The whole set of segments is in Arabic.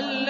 بل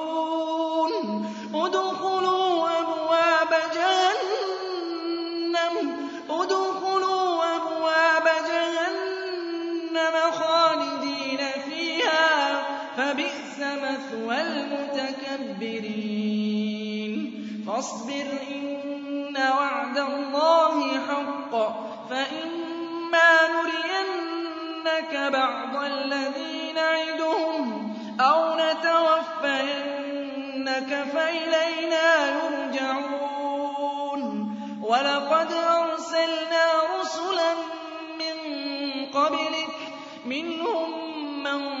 مثوى المتكبرين فاصبر إن وعد الله حق. فإما نرينك بعض الذين نعدهم أو نتوفينك فإلينا يرجعون. ولقد أرسلنا رسلا من قبلك منهم من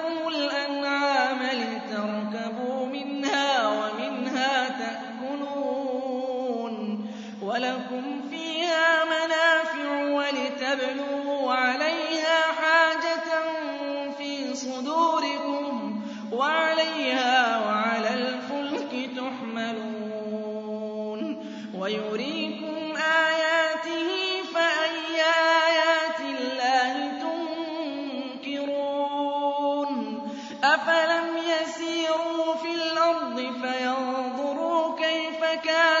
وَلَكُمْ فِيهَا مَنَافِعُ وَلِتَبْلُغُوا عَلَيْهَا حَاجَةً فِي صُدُورِكُمْ وَعَلَيْهَا وَعَلَى الْفُلْكِ تُحْمَلُونَ وَيُرِيكُمْ آيَاتِهِ فَأَيَّ آيَاتِ اللَّهِ تُنكِرُونَ أَفَلَمْ يَسِيرُوا فِي الْأَرْضِ فَيَنظُرُوا كَيْفَ كَانَ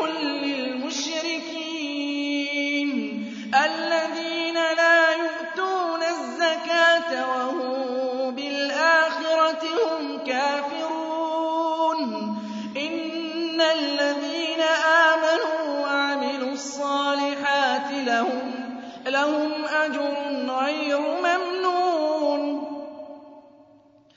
الذين آمنوا وعملوا الصالحات لهم, لهم أجر غير ممنون.